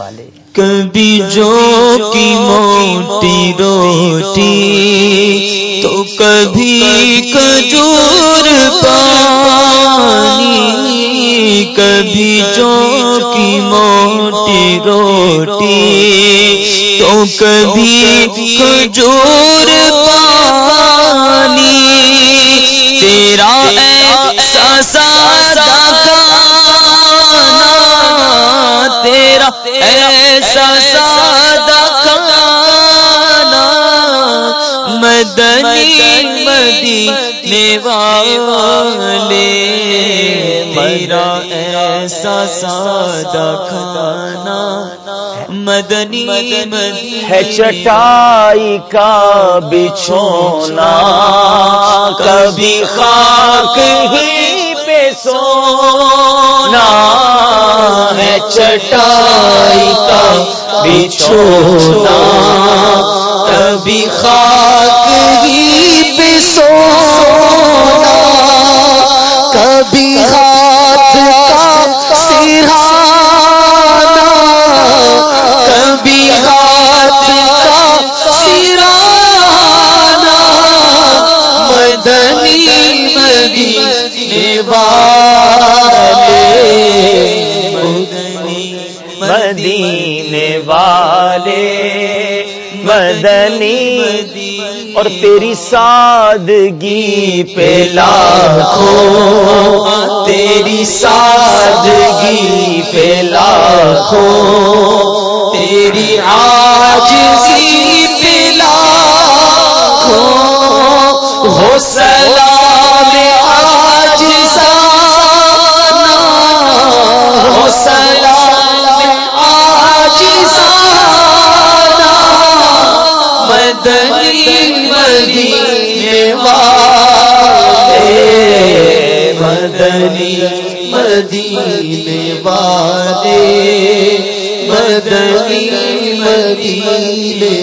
والے۔ کبھی جو کی موٹی روٹی تو کبھی کجور پانی، کبھی جو کی موٹی روٹی تو کبھی کجور پانی۔ ایسا سادہ کھانا مدنی مدینے والے میرا ایسا سادہ کھانا مدنی ہے چٹائی کا بچھونا کبھی خاک ہی پہ سونا۔ چٹائی کا بچھونا کبھی خاک ہی پہ سونا، کبھی ہاتھ کا سرہانا، کبھی ہاتھ کا سرانا مدنی والے مدنی اور تیری سادگی پہ لاکھوں تیری سادگی پہ لاکھوں تیری آجزی پہ لاکھوں ہو سلام مدینے والے مدنی مدینے والے مدنی مدینے